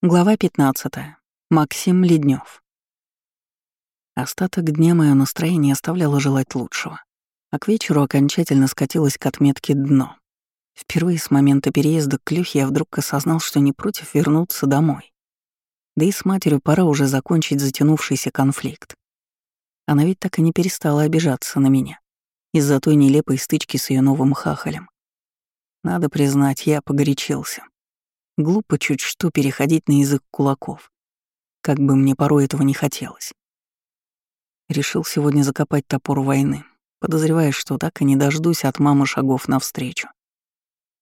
Глава 15. Максим Леднев. Остаток дня мое настроение оставляло желать лучшего, а к вечеру окончательно скатилось к отметке «дно». Впервые с момента переезда к Люхе я вдруг осознал, что не против вернуться домой. Да и с матерью пора уже закончить затянувшийся конфликт. Она ведь так и не перестала обижаться на меня из-за той нелепой стычки с ее новым хахалем. Надо признать, я погорячился. Глупо чуть что переходить на язык кулаков. Как бы мне порой этого не хотелось. Решил сегодня закопать топор войны, подозревая, что так и не дождусь от мамы шагов навстречу.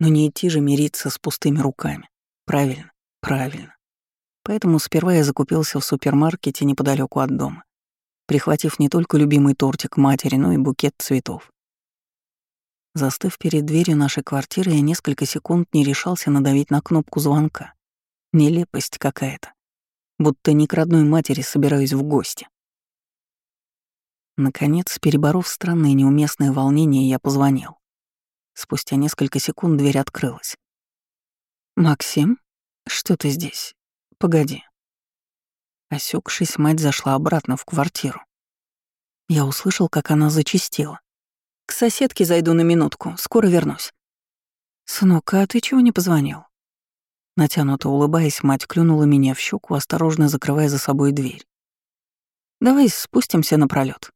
Но не идти же мириться с пустыми руками. Правильно, правильно. Поэтому сперва я закупился в супермаркете неподалеку от дома, прихватив не только любимый тортик матери, но и букет цветов. Застыв перед дверью нашей квартиры, я несколько секунд не решался надавить на кнопку звонка. Нелепость какая-то. Будто не к родной матери собираюсь в гости. Наконец, переборов странное неуместное волнение, я позвонил. Спустя несколько секунд дверь открылась. «Максим, что ты здесь? Погоди». Осекшись, мать зашла обратно в квартиру. Я услышал, как она зачистила. К соседке зайду на минутку, скоро вернусь. Сынок, а ты чего не позвонил? Натянуто улыбаясь, мать клюнула меня в щеку, осторожно закрывая за собой дверь. Давай спустимся на пролет.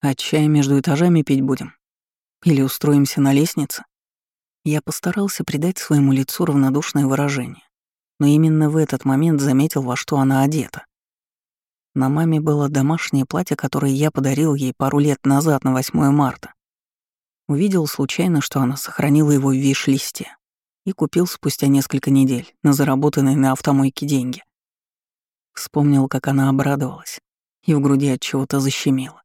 А чай между этажами пить будем? Или устроимся на лестнице? Я постарался придать своему лицу равнодушное выражение, но именно в этот момент заметил, во что она одета. На маме было домашнее платье, которое я подарил ей пару лет назад на 8 марта. Увидел случайно, что она сохранила его в виш-листе и купил спустя несколько недель на заработанные на автомойке деньги. Вспомнил, как она обрадовалась, и в груди от чего-то защемило.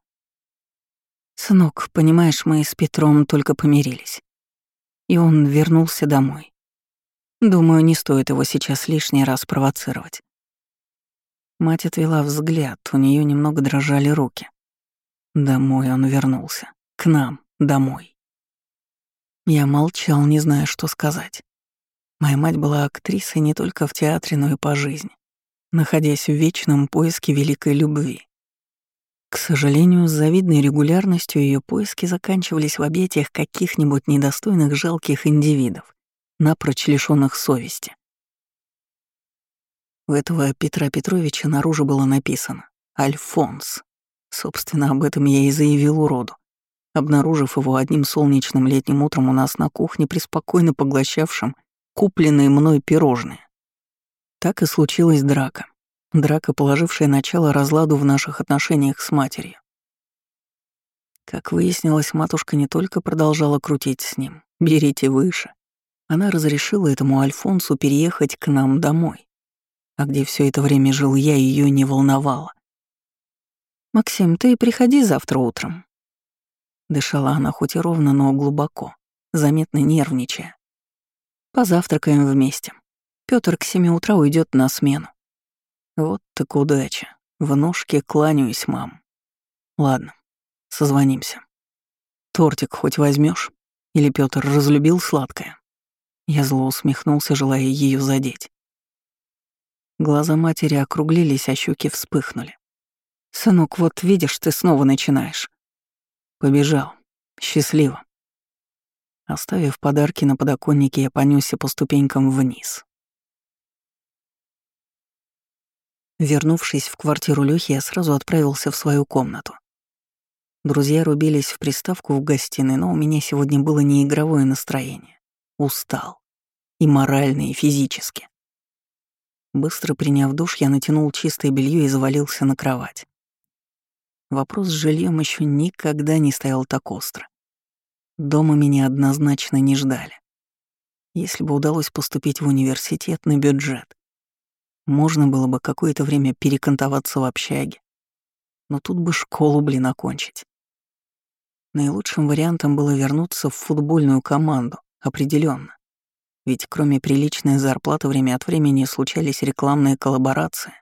«Сынок, понимаешь, мы с Петром только помирились. И он вернулся домой. Думаю, не стоит его сейчас лишний раз провоцировать. Мать отвела взгляд, у нее немного дрожали руки. Домой он вернулся. К нам, домой. Я молчал, не зная, что сказать. Моя мать была актрисой не только в театре, но и по жизни, находясь в вечном поиске великой любви. К сожалению, с завидной регулярностью ее поиски заканчивались в объятиях каких-нибудь недостойных жалких индивидов, напрочь лишенных совести. У этого Петра Петровича наружу было написано «Альфонс». Собственно, об этом я и заявил уроду, обнаружив его одним солнечным летним утром у нас на кухне, преспокойно поглощавшим купленные мной пирожные. Так и случилась драка. Драка, положившая начало разладу в наших отношениях с матерью. Как выяснилось, матушка не только продолжала крутить с ним «берите выше», она разрешила этому Альфонсу переехать к нам домой а где все это время жил я, ее не волновало. «Максим, ты приходи завтра утром». Дышала она хоть и ровно, но глубоко, заметно нервничая. «Позавтракаем вместе. Пётр к семи утра уйдет на смену». Вот так удача. В ножке кланяюсь, мам. Ладно, созвонимся. Тортик хоть возьмешь? Или Пётр разлюбил сладкое? Я зло усмехнулся, желая ее задеть. Глаза матери округлились, а щеки вспыхнули. «Сынок, вот видишь, ты снова начинаешь». Побежал. Счастливо. Оставив подарки на подоконнике, я понесся по ступенькам вниз. Вернувшись в квартиру Лёхи, я сразу отправился в свою комнату. Друзья рубились в приставку в гостиной, но у меня сегодня было не игровое настроение. Устал. И морально, и физически. Быстро приняв душ, я натянул чистое белье и завалился на кровать. Вопрос с жильем еще никогда не стоял так остро. Дома меня однозначно не ждали. Если бы удалось поступить в университет на бюджет, можно было бы какое-то время перекантоваться в общаге. Но тут бы школу, блин, окончить. Наилучшим вариантом было вернуться в футбольную команду, определенно. Ведь кроме приличной зарплаты время от времени случались рекламные коллаборации.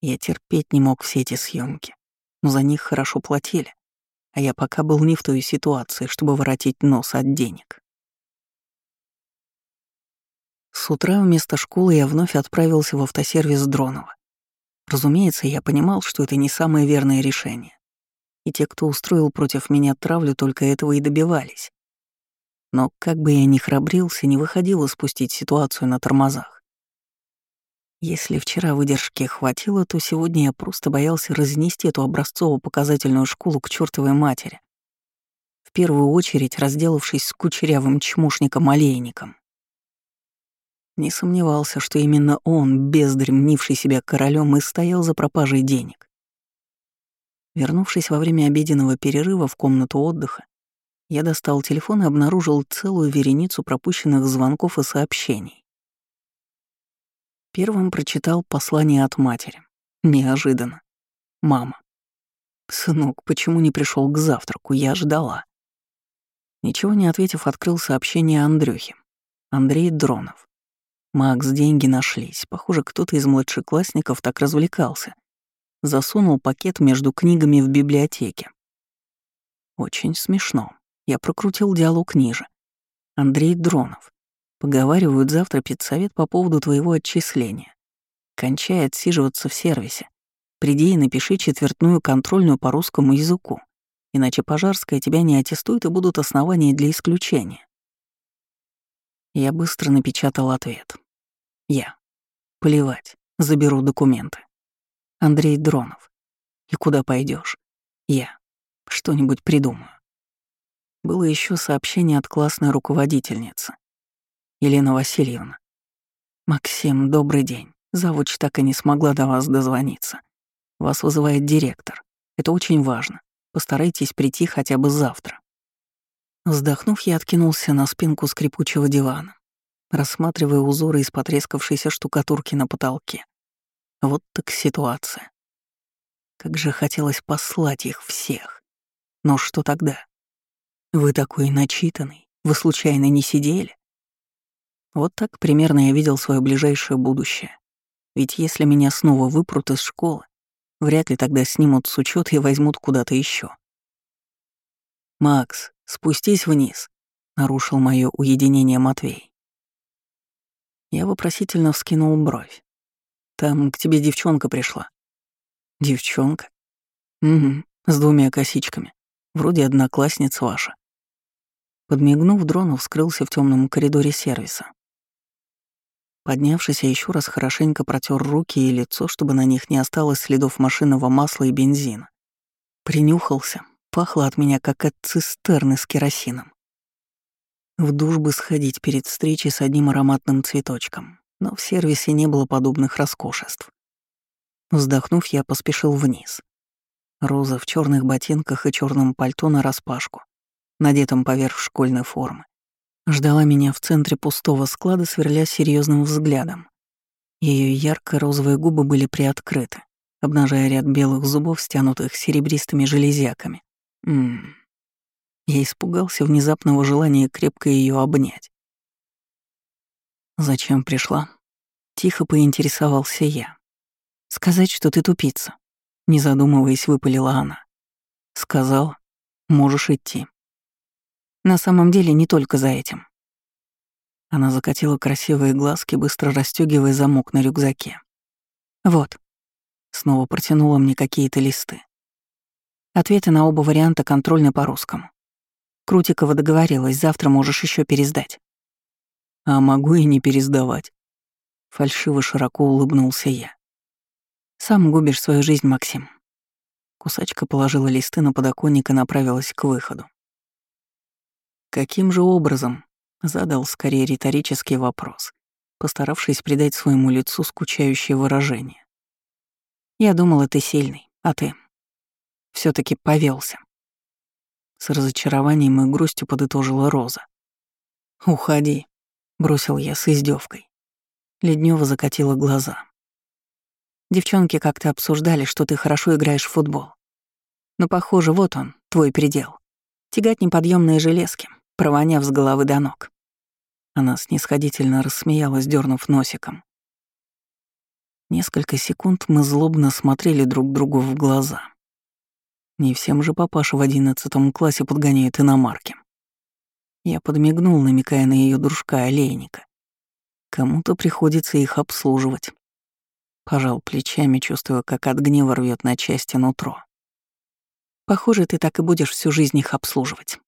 Я терпеть не мог все эти съемки, но за них хорошо платили, а я пока был не в той ситуации, чтобы воротить нос от денег. С утра вместо школы я вновь отправился в автосервис Дронова. Разумеется, я понимал, что это не самое верное решение. И те, кто устроил против меня травлю, только этого и добивались. Но как бы я ни храбрился, не выходило спустить ситуацию на тормозах. Если вчера выдержки хватило, то сегодня я просто боялся разнести эту образцово-показательную школу к чертовой матери. В первую очередь разделавшись с кучерявым чмушником-олейником. Не сомневался, что именно он, бездарь, мнивший себя королем, и стоял за пропажей денег. Вернувшись во время обеденного перерыва в комнату отдыха, я достал телефон и обнаружил целую вереницу пропущенных звонков и сообщений. Первым прочитал послание от матери. Неожиданно. Мама. «Сынок, почему не пришел к завтраку? Я ждала». Ничего не ответив, открыл сообщение Андрюхи. Андрей Дронов. Макс, деньги нашлись. Похоже, кто-то из младшеклассников так развлекался. Засунул пакет между книгами в библиотеке. Очень смешно. Я прокрутил диалог ниже. Андрей Дронов. Поговаривают завтра педсовет по поводу твоего отчисления. Кончай отсиживаться в сервисе. Приди и напиши четвертную контрольную по русскому языку. Иначе Пожарская тебя не аттестует и будут основания для исключения. Я быстро напечатал ответ. Я. Плевать, заберу документы. Андрей Дронов. И куда пойдешь? Я. Что-нибудь придумаю. Было еще сообщение от классной руководительницы. Елена Васильевна. «Максим, добрый день. Завуч так и не смогла до вас дозвониться. Вас вызывает директор. Это очень важно. Постарайтесь прийти хотя бы завтра». Вздохнув, я откинулся на спинку скрипучего дивана, рассматривая узоры из потрескавшейся штукатурки на потолке. Вот так ситуация. Как же хотелось послать их всех. Но что тогда? Вы такой начитанный, вы случайно не сидели? Вот так примерно я видел свое ближайшее будущее. Ведь если меня снова выпрут из школы, вряд ли тогда снимут с учета и возьмут куда-то еще. «Макс, спустись вниз», — нарушил мое уединение Матвей. Я вопросительно вскинул бровь. «Там к тебе девчонка пришла». «Девчонка?» «Угу, с двумя косичками. Вроде одноклассница ваша». Подмигнув, Дронов скрылся в темном коридоре сервиса. Поднявшись, я еще раз хорошенько протер руки и лицо, чтобы на них не осталось следов машинного масла и бензина. Принюхался, Пахло от меня, как от цистерны с керосином. В душ бы сходить перед встречей с одним ароматным цветочком, но в сервисе не было подобных роскошеств. Вздохнув, я поспешил вниз. Роза в черных ботинках и черном пальто на распашку, надетом поверх школьной формы, ждала меня в центре пустого склада, сверля серьезным взглядом. Ее ярко-розовые губы были приоткрыты, обнажая ряд белых зубов, стянутых серебристыми железяками. Ммм. Я испугался внезапного желания крепко ее обнять. «Зачем пришла?» Тихо поинтересовался я. «Сказать, что ты тупица», — не задумываясь, выпалила она. Сказала, «Можешь идти». На самом деле не только за этим. Она закатила красивые глазки, быстро расстегивая замок на рюкзаке. «Вот». Снова протянула мне какие-то листы. Ответы на оба варианта контрольны по-русскому. Крутикова договорилась, завтра можешь еще пересдать. А могу и не пересдавать. Фальшиво широко улыбнулся я. Сам губишь свою жизнь, Максим. Кусачка положила листы на подоконник и направилась к выходу. Каким же образом? Задал скорее риторический вопрос, постаравшись придать своему лицу скучающее выражение. Я думала, ты сильный, а ты все таки повелся. С разочарованием и грустью подытожила Роза. «Уходи», — бросил я с издевкой. Леднева закатила глаза. Девчонки как-то обсуждали, что ты хорошо играешь в футбол. Но, похоже, вот он, твой предел. Тягать неподъемные железки, провоняв с головы до ног. Она снисходительно рассмеялась, дернув носиком. Несколько секунд мы злобно смотрели друг другу в глаза. Не всем же папаша в одиннадцатом классе подгоняет иномарки. Я подмигнул, намекая на ее дружка Олейника, Кому-то приходится их обслуживать. Пожал плечами, чувствуя, как от гнева рвет на части нутро. Похоже, ты так и будешь всю жизнь их обслуживать.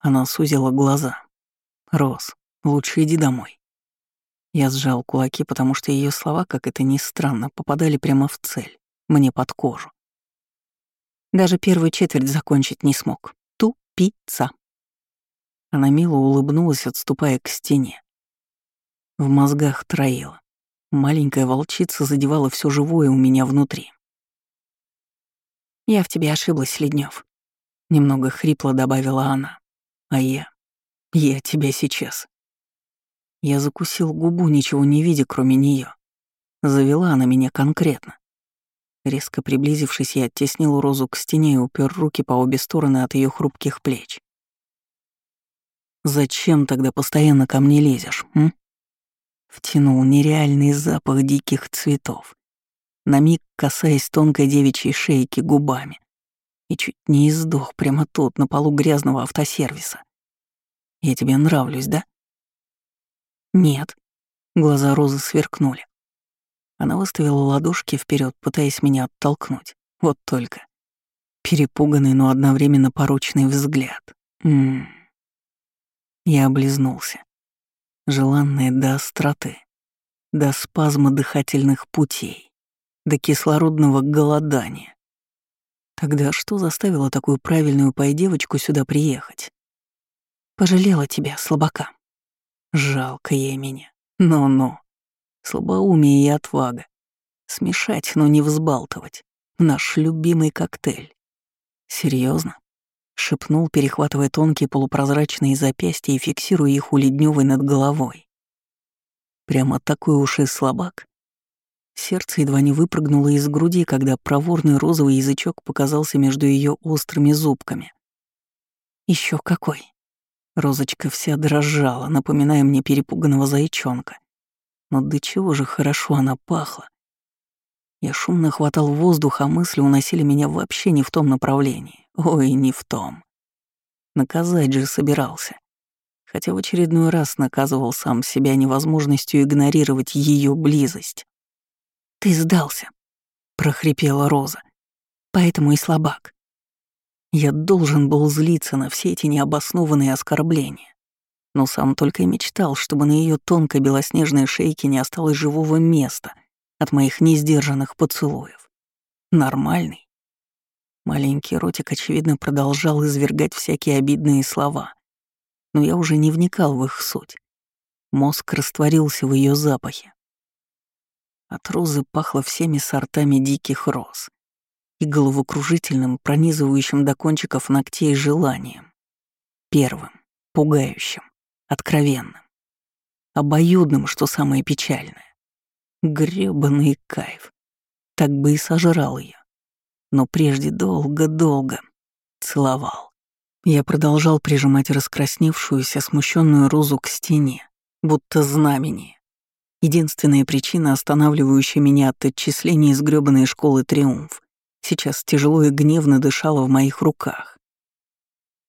Она сузила глаза. Рос, лучше иди домой. Я сжал кулаки, потому что ее слова, как это ни странно, попадали прямо в цель, мне под кожу. Даже первую четверть закончить не смог. Тупица. Она мило улыбнулась, отступая к стене. В мозгах троила. Маленькая волчица задевала все живое у меня внутри. «Я в тебе ошиблась, Леднев. немного хрипло добавила она. «А я? Я тебя сейчас». Я закусил губу, ничего не видя, кроме нее. Завела она меня конкретно. Резко приблизившись, я оттеснил Розу к стене и упер руки по обе стороны от ее хрупких плеч. «Зачем тогда постоянно ко мне лезешь, м?» Втянул нереальный запах диких цветов, на миг касаясь тонкой девичьей шейки губами, и чуть не издох прямо тут, на полу грязного автосервиса. «Я тебе нравлюсь, да?» «Нет». Глаза Розы сверкнули. Она выставила ладошки вперед, пытаясь меня оттолкнуть. Вот только. Перепуганный, но одновременно порочный взгляд. М -м. Я облизнулся. Желанное до остроты, до спазма дыхательных путей, до кислородного голодания. Тогда что заставило такую правильную пой-девочку сюда приехать? Пожалела тебя, слабака. Жалко ей меня. Ну-ну. Слабоумие и отвага. Смешать, но не взбалтывать. Наш любимый коктейль. Серьезно? шепнул, перехватывая тонкие полупрозрачные запястья и фиксируя их у Ледневой над головой. Прямо такой уж и слабак. Сердце едва не выпрыгнуло из груди, когда проворный розовый язычок показался между ее острыми зубками. Еще какой! Розочка вся дрожала, напоминая мне перепуганного зайчонка. Но до чего же хорошо она пахла. Я шумно хватал воздух, а мысли уносили меня вообще не в том направлении. Ой, не в том. Наказать же собирался. Хотя в очередной раз наказывал сам себя невозможностью игнорировать ее близость. «Ты сдался», — прохрипела Роза. «Поэтому и слабак. Я должен был злиться на все эти необоснованные оскорбления. Но сам только и мечтал, чтобы на ее тонкой белоснежной шейке не осталось живого места от моих несдержанных поцелуев. Нормальный. Маленький ротик, очевидно, продолжал извергать всякие обидные слова, но я уже не вникал в их суть. Мозг растворился в ее запахе. От розы пахло всеми сортами диких роз и головокружительным, пронизывающим до кончиков ногтей желанием. Первым, пугающим, откровенным, обоюдным, что самое печальное. Грёбаный кайф. Так бы и сожрал ее но прежде долго-долго целовал. Я продолжал прижимать раскрасневшуюся, смущенную розу к стене, будто знамение. Единственная причина, останавливающая меня от отчисления из грёбаной школы «Триумф», сейчас тяжело и гневно дышала в моих руках.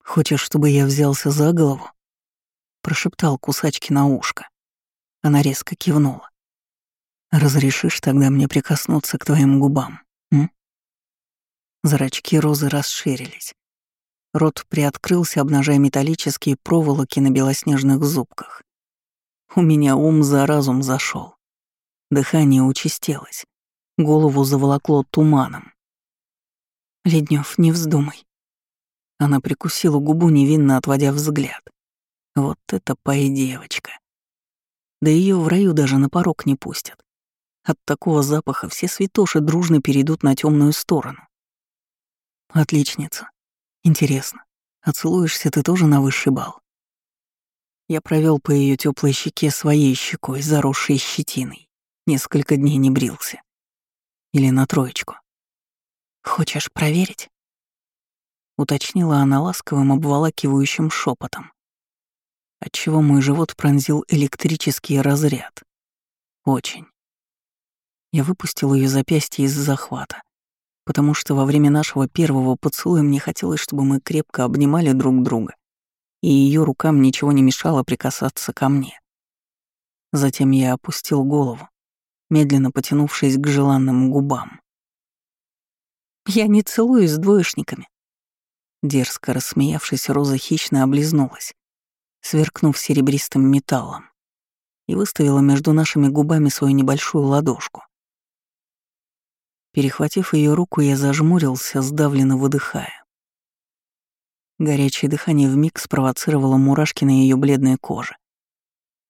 «Хочешь, чтобы я взялся за голову?» — прошептал кусачки на ушко. Она резко кивнула. «Разрешишь тогда мне прикоснуться к твоим губам, м?» Зрачки розы расширились. Рот приоткрылся, обнажая металлические проволоки на белоснежных зубках. У меня ум за разум зашел. Дыхание участилось. Голову заволокло туманом. Леднев, не вздумай. Она прикусила губу, невинно отводя взгляд. Вот это пой девочка. Да ее в раю даже на порог не пустят. От такого запаха все святоши дружно перейдут на темную сторону. Отличница. Интересно, отцелуешься ты тоже на высший бал? Я провел по ее теплой щеке своей щекой, заросшей щетиной. Несколько дней не брился. Или на троечку. Хочешь проверить? Уточнила она ласковым обволакивающим шепотом, отчего мой живот пронзил электрический разряд. Очень. Я выпустил ее запястье из захвата потому что во время нашего первого поцелуя мне хотелось, чтобы мы крепко обнимали друг друга, и ее рукам ничего не мешало прикасаться ко мне. Затем я опустил голову, медленно потянувшись к желанным губам. «Я не целуюсь с двоечниками». Дерзко рассмеявшись, Роза хищно облизнулась, сверкнув серебристым металлом, и выставила между нашими губами свою небольшую ладошку. Перехватив ее руку, я зажмурился, сдавленно выдыхая. Горячее дыхание вмиг спровоцировало мурашки на ее бледной коже.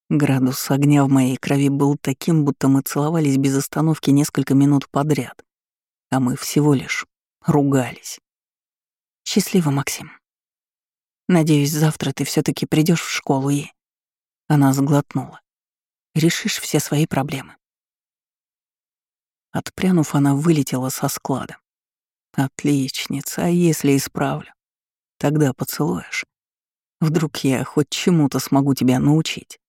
Градус огня в моей крови был таким, будто мы целовались без остановки несколько минут подряд, а мы всего лишь ругались. Счастливо, Максим. Надеюсь, завтра ты все таки придешь в школу и... Она сглотнула. Решишь все свои проблемы. Отпрянув, она вылетела со склада. Отличница, а если исправлю? Тогда поцелуешь. Вдруг я хоть чему-то смогу тебя научить.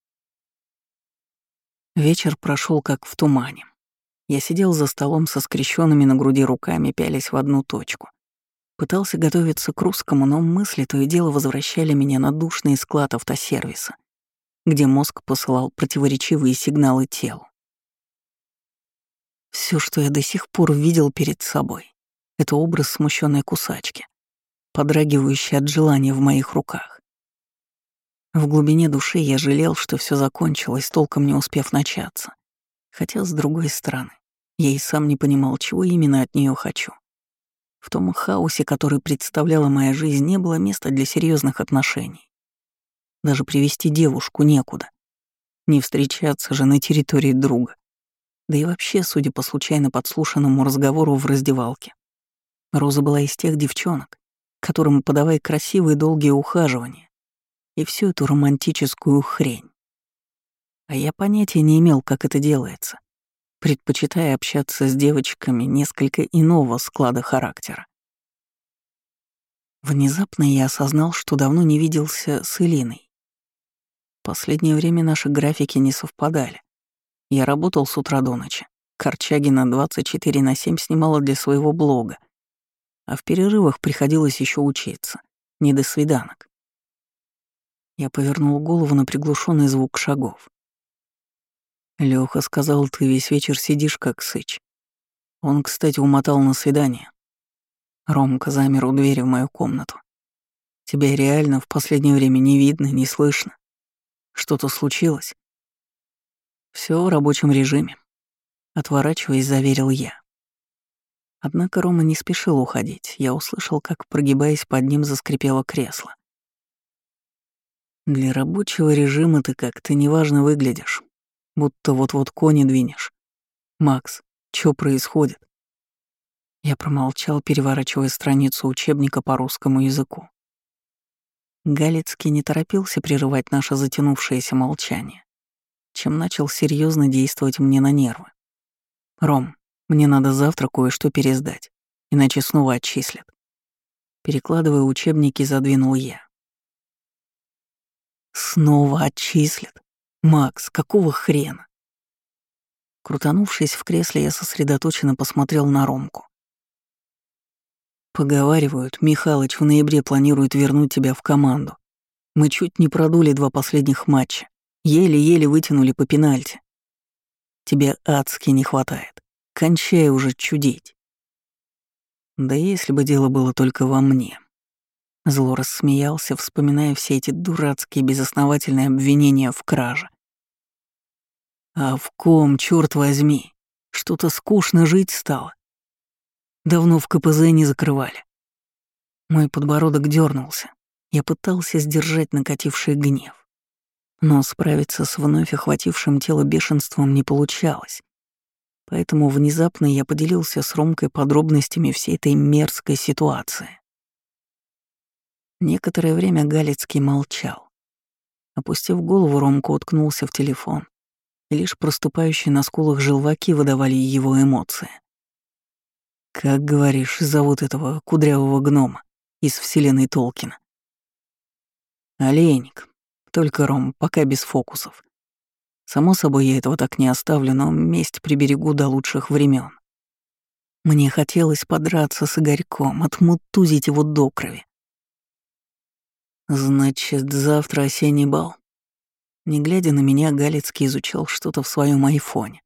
Вечер прошел как в тумане. Я сидел за столом со скрещенными на груди руками, пялись в одну точку. Пытался готовиться к русскому, но мысли то и дело возвращали меня на душный склад автосервиса, где мозг посылал противоречивые сигналы телу. Все, что я до сих пор видел перед собой, это образ смущенной кусачки, подрагивающей от желания в моих руках. В глубине души я жалел, что все закончилось, толком не успев начаться. Хотя, с другой стороны, я и сам не понимал, чего именно от нее хочу. В том хаосе, который представляла моя жизнь, не было места для серьезных отношений. Даже привести девушку некуда. Не встречаться же на территории друга. Да и вообще, судя по случайно подслушанному разговору в раздевалке, Роза была из тех девчонок, которым подавай красивые долгие ухаживания и всю эту романтическую хрень. А я понятия не имел, как это делается, предпочитая общаться с девочками несколько иного склада характера. Внезапно я осознал, что давно не виделся с Элиной. Последнее время наши графики не совпадали. Я работал с утра до ночи. Корчагина 24 на 7 снимала для своего блога. А в перерывах приходилось еще учиться. Не до свиданок. Я повернул голову на приглушенный звук шагов. Лёха сказал, ты весь вечер сидишь как сыч. Он, кстати, умотал на свидание. Ромка замер у двери в мою комнату. Тебя реально в последнее время не видно, не слышно. Что-то случилось? Все в рабочем режиме. Отворачиваясь, заверил я. Однако Рома не спешил уходить. Я услышал, как, прогибаясь под ним, заскрипело кресло. Для рабочего режима ты как-то неважно выглядишь. Будто вот-вот кони двинешь. Макс, что происходит? Я промолчал, переворачивая страницу учебника по русскому языку. Галицкий не торопился прерывать наше затянувшееся молчание чем начал серьезно действовать мне на нервы. «Ром, мне надо завтра кое-что пересдать, иначе снова отчислят». Перекладывая учебники, задвинул я. «Снова отчислят? Макс, какого хрена?» Крутанувшись в кресле, я сосредоточенно посмотрел на Ромку. Поговаривают, Михалыч в ноябре планирует вернуть тебя в команду. Мы чуть не продули два последних матча. Еле-еле вытянули по пенальти. Тебе адски не хватает. Кончай уже чудить. Да если бы дело было только во мне. Зло рассмеялся, вспоминая все эти дурацкие безосновательные обвинения в краже. А в ком, черт возьми, что-то скучно жить стало. Давно в КПЗ не закрывали. Мой подбородок дернулся. Я пытался сдержать накативший гнев. Но справиться с вновь охватившим тело бешенством не получалось. Поэтому внезапно я поделился с Ромкой подробностями всей этой мерзкой ситуации. Некоторое время Галицкий молчал. Опустив голову, Ромка уткнулся в телефон, и лишь проступающие на скулах желваки выдавали его эмоции. «Как, говоришь, зовут этого кудрявого гнома из вселенной Толкина?» «Олейник», только, Ром, пока без фокусов. Само собой, я этого так не оставлю, но месть приберегу до лучших времен. Мне хотелось подраться с Игорьком, отмутузить его до крови. Значит, завтра осенний бал. Не глядя на меня, Галицкий изучал что-то в своем айфоне.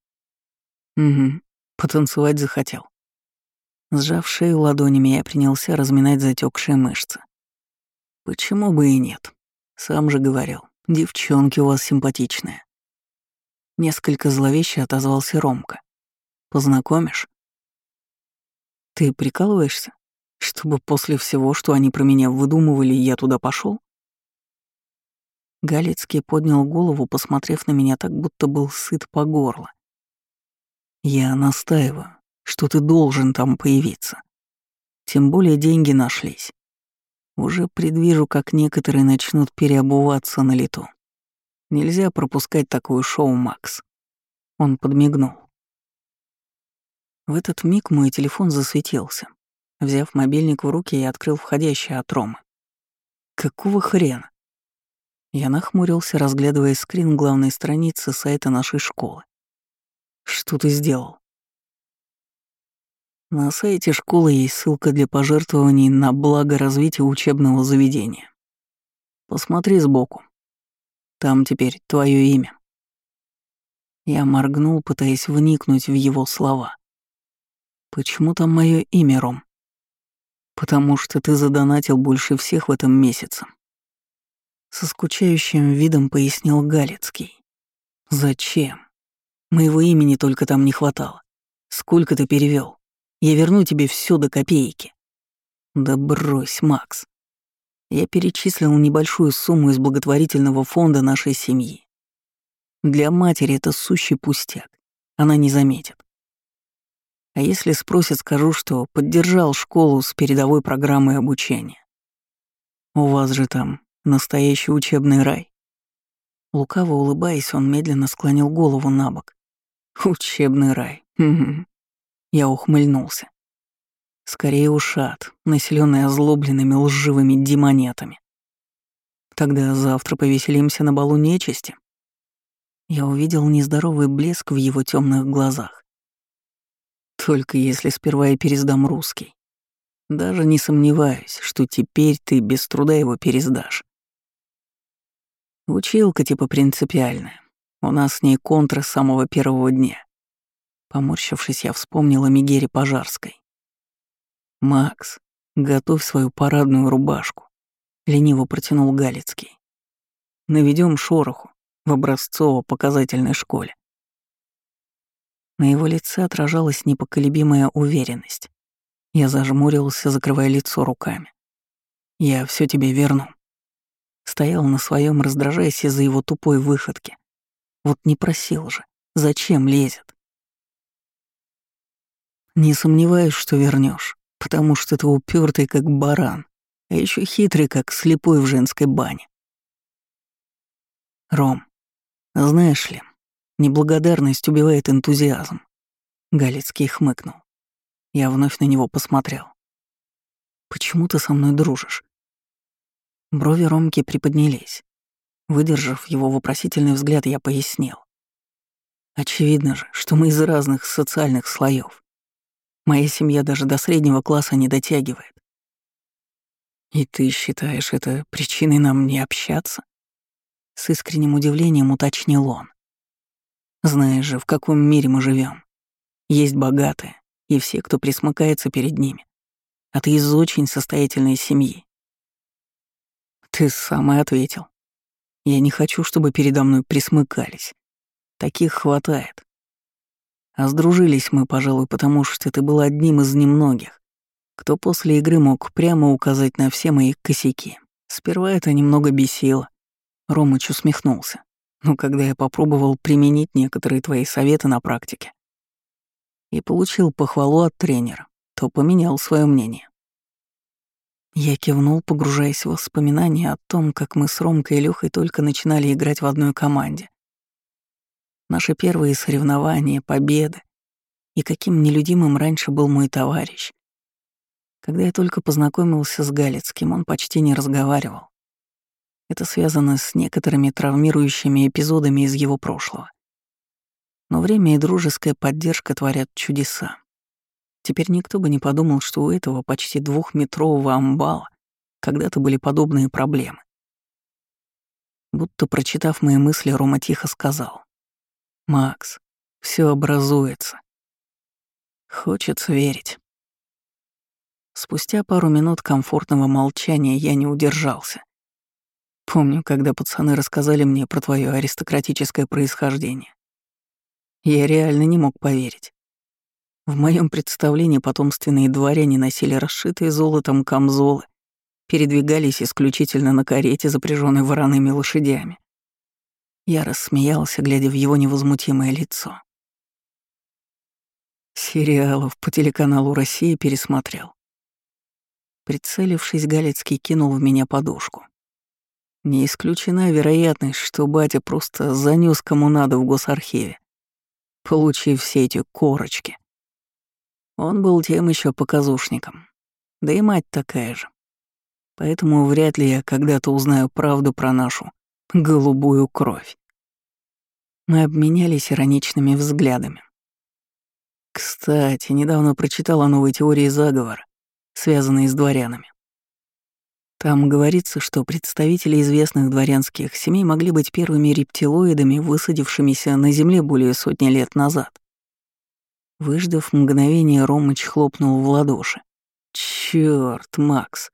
Угу, потанцевать захотел. Сжав шею ладонями, я принялся разминать затекшие мышцы. Почему бы и нет? Сам же говорил, девчонки у вас симпатичные. Несколько зловеще отозвался Ромка. Познакомишь? Ты прикалываешься? Чтобы после всего, что они про меня выдумывали, я туда пошел? Галицкий поднял голову, посмотрев на меня так, будто был сыт по горло. Я настаиваю, что ты должен там появиться. Тем более деньги нашлись. Уже предвижу, как некоторые начнут переобуваться на лету. Нельзя пропускать такое шоу, Макс. Он подмигнул. В этот миг мой телефон засветился. Взяв мобильник в руки, я открыл входящий от Ромы. Какого хрена? Я нахмурился, разглядывая скрин главной страницы сайта нашей школы. Что ты сделал? На сайте школы есть ссылка для пожертвований на благо развития учебного заведения. Посмотри сбоку. Там теперь твое имя. Я моргнул, пытаясь вникнуть в его слова. Почему там мое имя, Ром? Потому что ты задонатил больше всех в этом месяце. Со скучающим видом пояснил Галицкий. Зачем? Моего имени только там не хватало. Сколько ты перевел? Я верну тебе все до копейки. Да брось, Макс. Я перечислил небольшую сумму из благотворительного фонда нашей семьи. Для матери это сущий пустяк. Она не заметит. А если спросят, скажу, что поддержал школу с передовой программой обучения. У вас же там настоящий учебный рай. Лукаво улыбаясь, он медленно склонил голову на бок. Учебный рай. Я ухмыльнулся. Скорее ушат, населенный озлобленными лживыми демонетами. Тогда завтра повеселимся на балу нечисти. Я увидел нездоровый блеск в его темных глазах. Только если сперва я пересдам русский. Даже не сомневаюсь, что теперь ты без труда его пересдашь. Училка типа принципиальная. У нас с ней контра с самого первого дня. Поморщившись, я вспомнила Мигере Пожарской. «Макс, готовь свою парадную рубашку», — лениво протянул Галицкий. Наведем шороху в образцово-показательной школе». На его лице отражалась непоколебимая уверенность. Я зажмурился, закрывая лицо руками. «Я все тебе верну». Стоял на своем, раздражаясь из-за его тупой выходки. Вот не просил же. Зачем лезет? Не сомневаюсь, что вернешь, потому что ты упертый как баран, а еще хитрый, как слепой в женской бане. Ром, знаешь ли, неблагодарность убивает энтузиазм. Галицкий хмыкнул. Я вновь на него посмотрел. Почему ты со мной дружишь? Брови Ромки приподнялись. Выдержав его вопросительный взгляд, я пояснил. Очевидно же, что мы из разных социальных слоев. Моя семья даже до среднего класса не дотягивает. И ты считаешь это причиной нам не общаться? С искренним удивлением уточнил он. Знаешь же, в каком мире мы живем. Есть богатые, и все, кто присмыкается перед ними. А ты из очень состоятельной семьи. Ты сам и ответил. Я не хочу, чтобы передо мной присмыкались. Таких хватает. А сдружились мы, пожалуй, потому что ты был одним из немногих, кто после игры мог прямо указать на все мои косяки. Сперва это немного бесило. Ромыч усмехнулся. Но когда я попробовал применить некоторые твои советы на практике и получил похвалу от тренера, то поменял свое мнение. Я кивнул, погружаясь в воспоминания о том, как мы с Ромкой и Лёхой только начинали играть в одной команде. Наши первые соревнования, победы. И каким нелюдимым раньше был мой товарищ. Когда я только познакомился с Галицким, он почти не разговаривал. Это связано с некоторыми травмирующими эпизодами из его прошлого. Но время и дружеская поддержка творят чудеса. Теперь никто бы не подумал, что у этого почти двухметрового амбала когда-то были подобные проблемы. Будто прочитав мои мысли, Рома тихо сказал. «Макс, все образуется. Хочется верить». Спустя пару минут комфортного молчания я не удержался. Помню, когда пацаны рассказали мне про твое аристократическое происхождение. Я реально не мог поверить. В моем представлении потомственные дворяне носили расшитые золотом камзолы, передвигались исключительно на карете, запряженной вороными лошадями. Я рассмеялся, глядя в его невозмутимое лицо. Сериалов по телеканалу «Россия» пересмотрел. Прицелившись, Галицкий кинул в меня подушку. Не исключена вероятность, что батя просто занёс кому надо в госархиве, получив все эти корочки. Он был тем еще показушником. Да и мать такая же. Поэтому вряд ли я когда-то узнаю правду про нашу голубую кровь. Мы обменялись ироничными взглядами. Кстати, недавно прочитала новые теории заговора, связанные с дворянами. Там говорится, что представители известных дворянских семей могли быть первыми рептилоидами, высадившимися на Земле более сотни лет назад. Выждав мгновение, Ромыч хлопнул в ладоши. «Чёрт, Макс,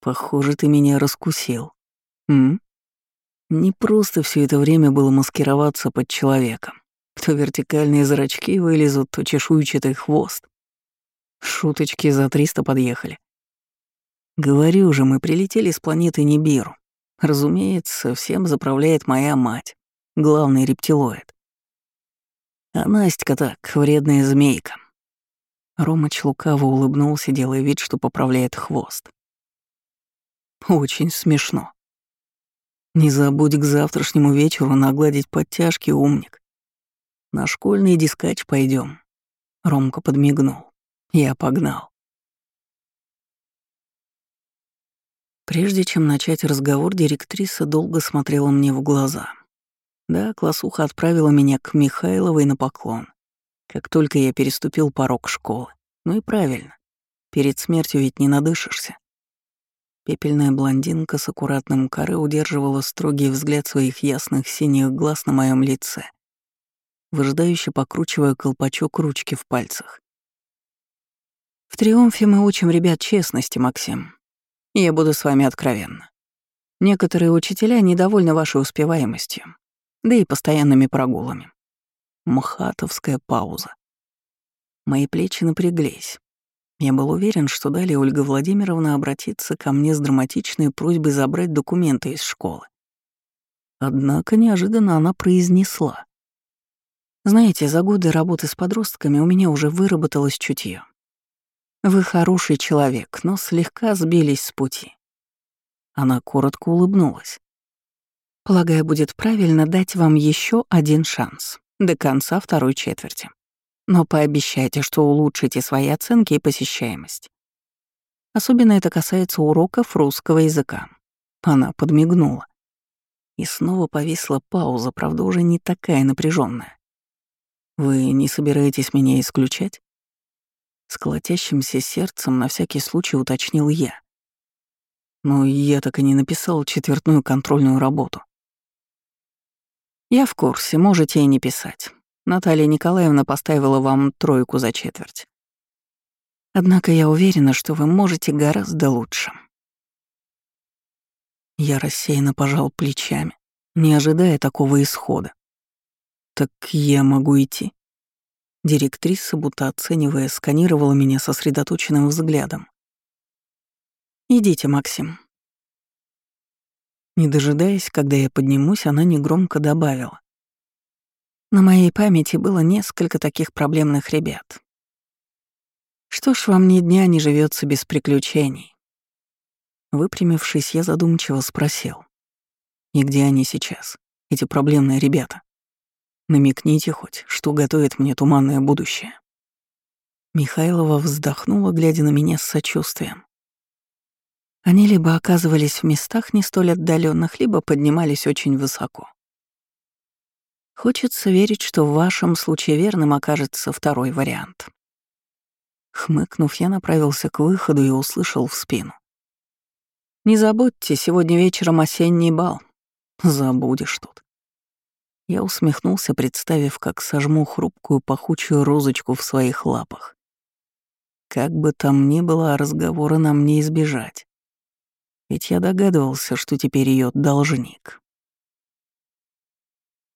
похоже, ты меня раскусил. М? Не просто все это время было маскироваться под человеком. То вертикальные зрачки вылезут, то чешуйчатый хвост. Шуточки за триста подъехали. Говорю же, мы прилетели с планеты Нибиру. Разумеется, всем заправляет моя мать, главный рептилоид. А Настя так, вредная змейка. Ромыч лукаво улыбнулся, делая вид, что поправляет хвост. Очень смешно. Не забудь к завтрашнему вечеру нагладить подтяжки, умник. На школьный дискач пойдем. Ромка подмигнул. Я погнал. Прежде чем начать разговор, директриса долго смотрела мне в глаза — да, классуха отправила меня к Михайловой на поклон, как только я переступил порог школы. Ну и правильно. Перед смертью ведь не надышишься. Пепельная блондинка с аккуратным каре удерживала строгий взгляд своих ясных синих глаз на моем лице, выжидающе покручивая колпачок ручки в пальцах. В «Триумфе» мы учим ребят честности, Максим. Я буду с вами откровенна. Некоторые учителя недовольны вашей успеваемостью, да и постоянными прогулами. Мхатовская пауза. Мои плечи напряглись. Я был уверен, что далее Ольга Владимировна обратится ко мне с драматичной просьбой забрать документы из школы. Однако неожиданно она произнесла. «Знаете, за годы работы с подростками у меня уже выработалось чутье. Вы хороший человек, но слегка сбились с пути». Она коротко улыбнулась. Полагаю, будет правильно дать вам еще один шанс до конца второй четверти. Но пообещайте, что улучшите свои оценки и посещаемость. Особенно это касается уроков русского языка. Она подмигнула. И снова повисла пауза, правда, уже не такая напряженная. «Вы не собираетесь меня исключать?» С колотящимся сердцем на всякий случай уточнил я. Но я так и не написал четвертную контрольную работу. «Я в курсе, можете и не писать. Наталья Николаевна поставила вам тройку за четверть. Однако я уверена, что вы можете гораздо лучше». Я рассеянно пожал плечами, не ожидая такого исхода. «Так я могу идти?» Директриса, будто оценивая, сканировала меня сосредоточенным взглядом. «Идите, Максим, не дожидаясь, когда я поднимусь, она негромко добавила. На моей памяти было несколько таких проблемных ребят. Что ж, вам ни дня не живется без приключений. Выпрямившись, я задумчиво спросил. И где они сейчас, эти проблемные ребята? Намекните хоть, что готовит мне туманное будущее. Михайлова вздохнула, глядя на меня с сочувствием. Они либо оказывались в местах не столь отдаленных, либо поднимались очень высоко. Хочется верить, что в вашем случае верным окажется второй вариант. Хмыкнув, я направился к выходу и услышал в спину. «Не забудьте, сегодня вечером осенний бал. Забудешь тут. Я усмехнулся, представив, как сожму хрупкую пахучую розочку в своих лапах. Как бы там ни было, разговора нам не избежать. Ведь я догадывался, что теперь ее должник.